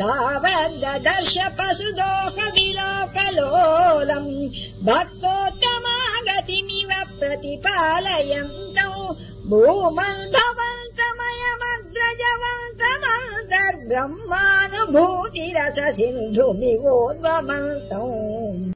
तावद्दर्श पशुदोहविलोकलोलम् विलोकलोलम् भक्तोत्तमागतिमिव प्रतिपालयन्तौ। भूमन् भवन्तमयवग्रजवन्तमन्तर्ब्रह्मानुभूतिरस सिन्धु